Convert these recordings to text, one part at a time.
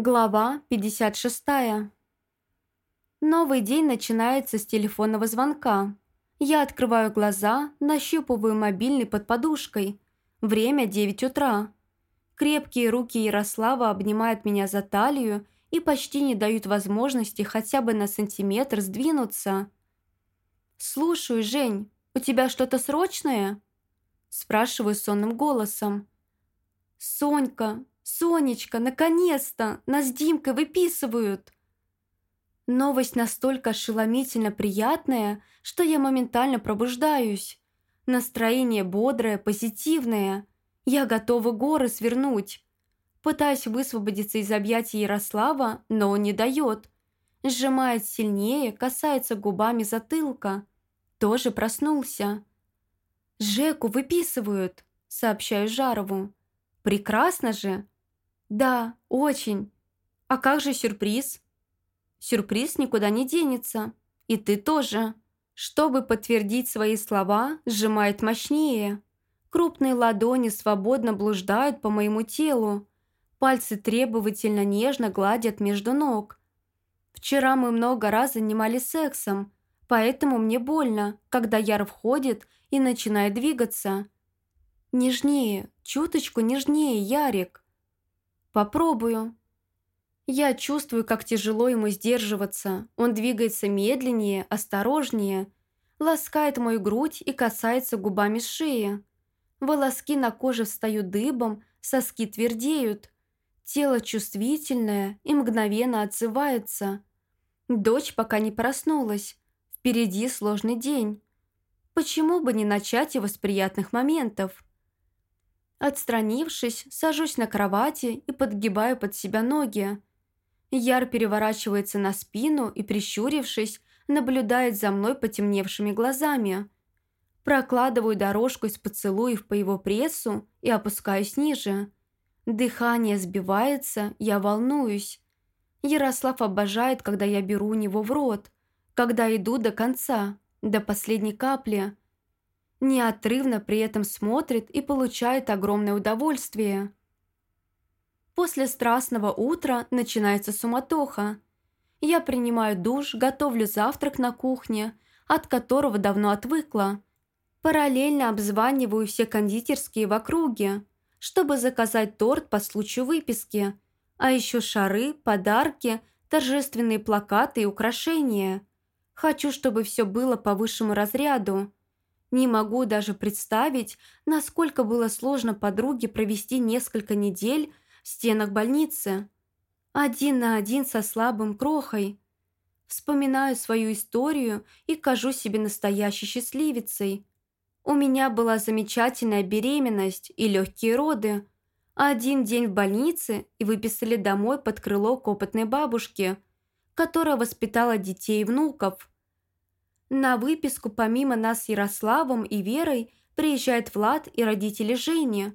Глава 56. Новый день начинается с телефонного звонка. Я открываю глаза, нащупываю мобильный под подушкой. Время 9 утра. Крепкие руки Ярослава обнимают меня за талию и почти не дают возможности хотя бы на сантиметр сдвинуться. «Слушаю, Жень, у тебя что-то срочное?» Спрашиваю сонным голосом. «Сонька, «Сонечка, наконец-то! Нас с Димкой выписывают!» Новость настолько ошеломительно приятная, что я моментально пробуждаюсь. Настроение бодрое, позитивное. Я готова горы свернуть. Пытаюсь высвободиться из объятий Ярослава, но он не дает. Сжимает сильнее, касается губами затылка. Тоже проснулся. «Жеку выписывают», — сообщаю Жарову. «Прекрасно же!» «Да, очень. А как же сюрприз?» «Сюрприз никуда не денется. И ты тоже». Чтобы подтвердить свои слова, сжимает мощнее. Крупные ладони свободно блуждают по моему телу. Пальцы требовательно нежно гладят между ног. Вчера мы много раз занимались сексом, поэтому мне больно, когда Яр входит и начинает двигаться. Нежнее, чуточку нежнее, Ярик. «Попробую». Я чувствую, как тяжело ему сдерживаться. Он двигается медленнее, осторожнее, ласкает мою грудь и касается губами шеи. Волоски на коже встают дыбом, соски твердеют. Тело чувствительное и мгновенно отзывается. Дочь пока не проснулась. Впереди сложный день. Почему бы не начать его с приятных моментов? Отстранившись, сажусь на кровати и подгибаю под себя ноги. Яр переворачивается на спину и, прищурившись, наблюдает за мной потемневшими глазами. Прокладываю дорожку из поцелуев по его прессу и опускаюсь ниже. Дыхание сбивается, я волнуюсь. Ярослав обожает, когда я беру у него в рот, когда иду до конца, до последней капли – неотрывно при этом смотрит и получает огромное удовольствие. После страстного утра начинается суматоха. Я принимаю душ, готовлю завтрак на кухне, от которого давно отвыкла. Параллельно обзваниваю все кондитерские в округе, чтобы заказать торт по случаю выписки, а еще шары, подарки, торжественные плакаты и украшения. Хочу, чтобы все было по высшему разряду. Не могу даже представить, насколько было сложно подруге провести несколько недель в стенах больницы. Один на один со слабым крохой. Вспоминаю свою историю и кажу себе настоящей счастливицей. У меня была замечательная беременность и легкие роды. Один день в больнице и выписали домой под крыло к опытной бабушке, которая воспитала детей и внуков. На выписку помимо нас с Ярославом и Верой приезжает Влад и родители Жени.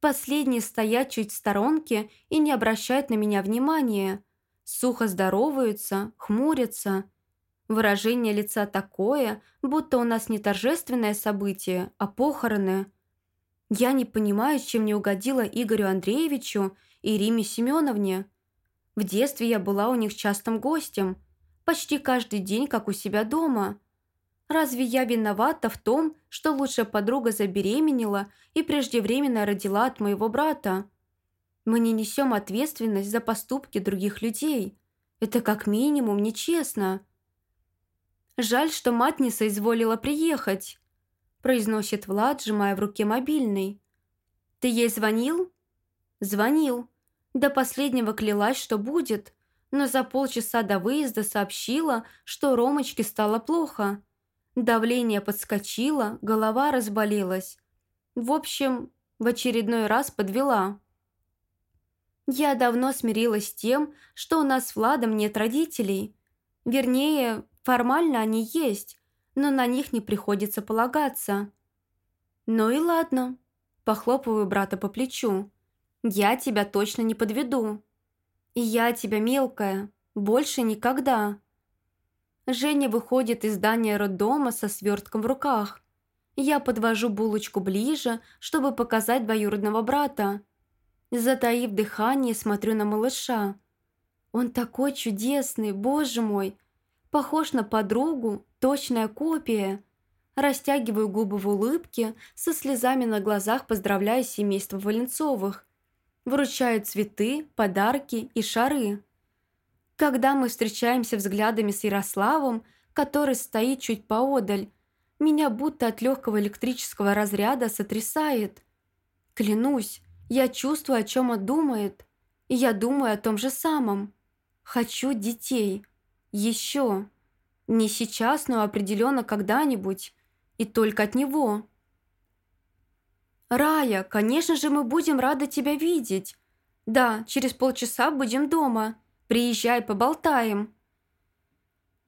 Последние стоят чуть в сторонке и не обращают на меня внимания. Сухо здороваются, хмурятся. Выражение лица такое, будто у нас не торжественное событие, а похороны. Я не понимаю, чем не угодила Игорю Андреевичу и Риме Семеновне. В детстве я была у них частым гостем – Почти каждый день, как у себя дома. Разве я виновата в том, что лучшая подруга забеременела и преждевременно родила от моего брата? Мы не несем ответственность за поступки других людей. Это как минимум нечестно. «Жаль, что мать не соизволила приехать», произносит Влад, сжимая в руке мобильный. «Ты ей звонил?» «Звонил. До последнего клялась, что будет но за полчаса до выезда сообщила, что Ромочке стало плохо. Давление подскочило, голова разболелась. В общем, в очередной раз подвела. Я давно смирилась с тем, что у нас с Владом нет родителей. Вернее, формально они есть, но на них не приходится полагаться. «Ну и ладно», – похлопываю брата по плечу. «Я тебя точно не подведу». Я тебя, мелкая, больше никогда. Женя выходит из здания роддома со свертком в руках. Я подвожу булочку ближе, чтобы показать двоюродного брата. Затаив дыхание, смотрю на малыша. Он такой чудесный, боже мой! Похож на подругу, точная копия. Растягиваю губы в улыбке, со слезами на глазах поздравляю семейство Валенцовых. Вручаю цветы, подарки и шары. Когда мы встречаемся взглядами с Ярославом, который стоит чуть поодаль, меня будто от легкого электрического разряда сотрясает. Клянусь, я чувствую, о чем он думает, и я думаю о том же самом. Хочу детей. Еще. Не сейчас, но определенно когда-нибудь. И только от него. «Рая, конечно же мы будем рады тебя видеть. Да, через полчаса будем дома. Приезжай, поболтаем».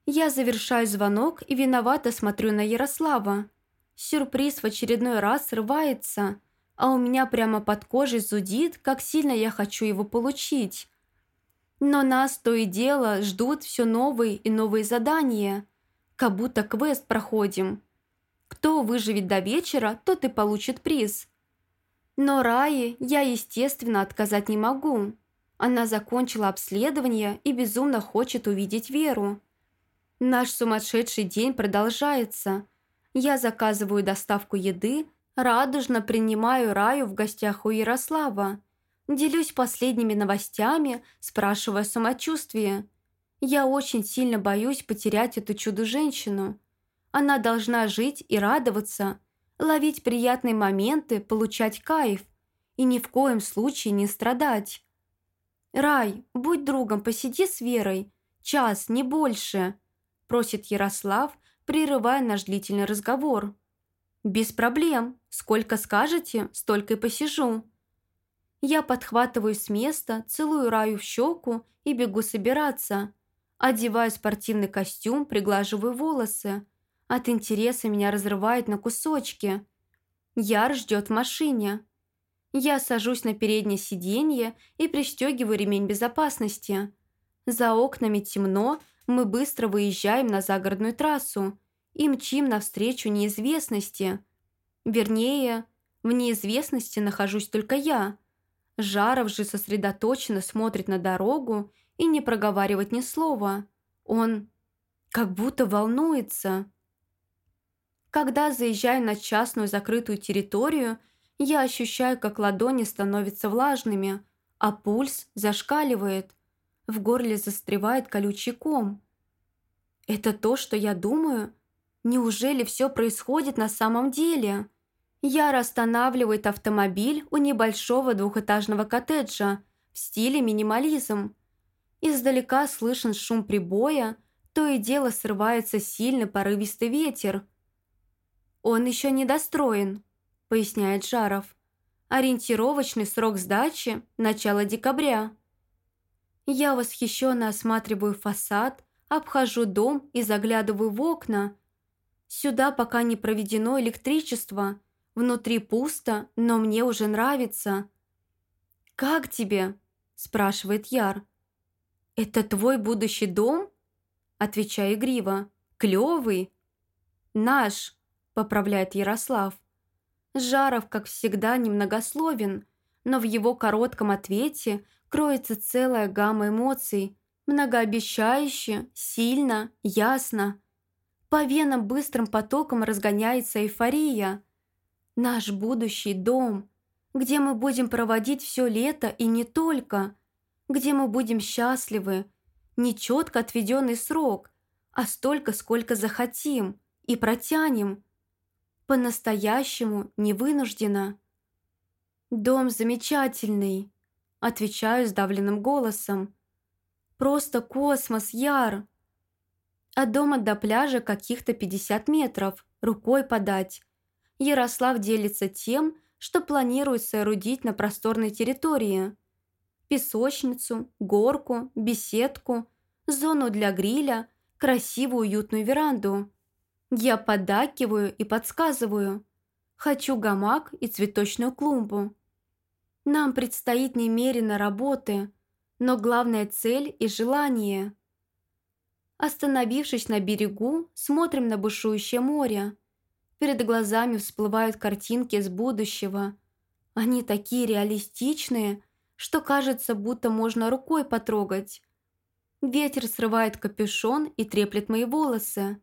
Я завершаю звонок и виновато смотрю на Ярослава. Сюрприз в очередной раз срывается, а у меня прямо под кожей зудит, как сильно я хочу его получить. Но нас то и дело ждут все новые и новые задания. Как будто квест проходим. Кто выживет до вечера, тот и получит приз. Но Рае я, естественно, отказать не могу. Она закончила обследование и безумно хочет увидеть Веру. Наш сумасшедший день продолжается. Я заказываю доставку еды, радужно принимаю Раю в гостях у Ярослава. Делюсь последними новостями, спрашивая самочувствие. Я очень сильно боюсь потерять эту чудо-женщину. Она должна жить и радоваться, ловить приятные моменты, получать кайф и ни в коем случае не страдать. «Рай, будь другом, посиди с Верой. Час, не больше», – просит Ярослав, прерывая наш длительный разговор. «Без проблем. Сколько скажете, столько и посижу». Я подхватываю с места, целую Раю в щеку и бегу собираться. Одеваю спортивный костюм, приглаживаю волосы. От интереса меня разрывает на кусочки. Яр ждет в машине. Я сажусь на переднее сиденье и пристегиваю ремень безопасности. За окнами темно, мы быстро выезжаем на загородную трассу и мчим навстречу неизвестности. Вернее, в неизвестности нахожусь только я. Жаров же сосредоточенно смотрит на дорогу и не проговаривает ни слова. Он как будто волнуется. Когда заезжаю на частную закрытую территорию, я ощущаю, как ладони становятся влажными, а пульс зашкаливает. В горле застревает колючий ком. Это то, что я думаю? Неужели все происходит на самом деле?» Яра останавливает автомобиль у небольшого двухэтажного коттеджа в стиле минимализм. Издалека слышен шум прибоя, то и дело срывается сильный порывистый ветер. «Он еще не достроен», – поясняет Жаров. «Ориентировочный срок сдачи – начало декабря». Я восхищенно осматриваю фасад, обхожу дом и заглядываю в окна. Сюда пока не проведено электричество – Внутри пусто, но мне уже нравится». «Как тебе?» – спрашивает Яр. «Это твой будущий дом?» – отвечаю игриво. «Клёвый?» «Наш», – поправляет Ярослав. Жаров, как всегда, немногословен, но в его коротком ответе кроется целая гамма эмоций, многообещающе, сильно, ясно. По венам быстрым потоком разгоняется эйфория – Наш будущий дом, где мы будем проводить все лето и не только, где мы будем счастливы, не четко отведенный срок, а столько, сколько захотим и протянем. По-настоящему не вынуждена. «Дом замечательный», – отвечаю сдавленным голосом. «Просто космос, Яр!» От дома до пляжа каких-то 50 метров, рукой подать. Ярослав делится тем, что планирует соорудить на просторной территории. Песочницу, горку, беседку, зону для гриля, красивую уютную веранду. Я поддакиваю и подсказываю. Хочу гамак и цветочную клумбу. Нам предстоит немерено работы, но главная цель и желание. Остановившись на берегу, смотрим на бушующее море. Перед глазами всплывают картинки с будущего. Они такие реалистичные, что кажется, будто можно рукой потрогать. Ветер срывает капюшон и треплет мои волосы.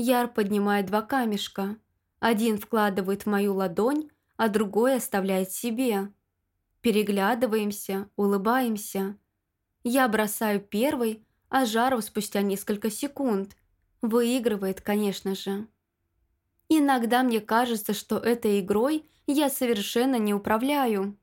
Яр поднимает два камешка. Один вкладывает в мою ладонь, а другой оставляет себе. Переглядываемся, улыбаемся. Я бросаю первый, а Жаров спустя несколько секунд. Выигрывает, конечно же. Иногда мне кажется, что этой игрой я совершенно не управляю.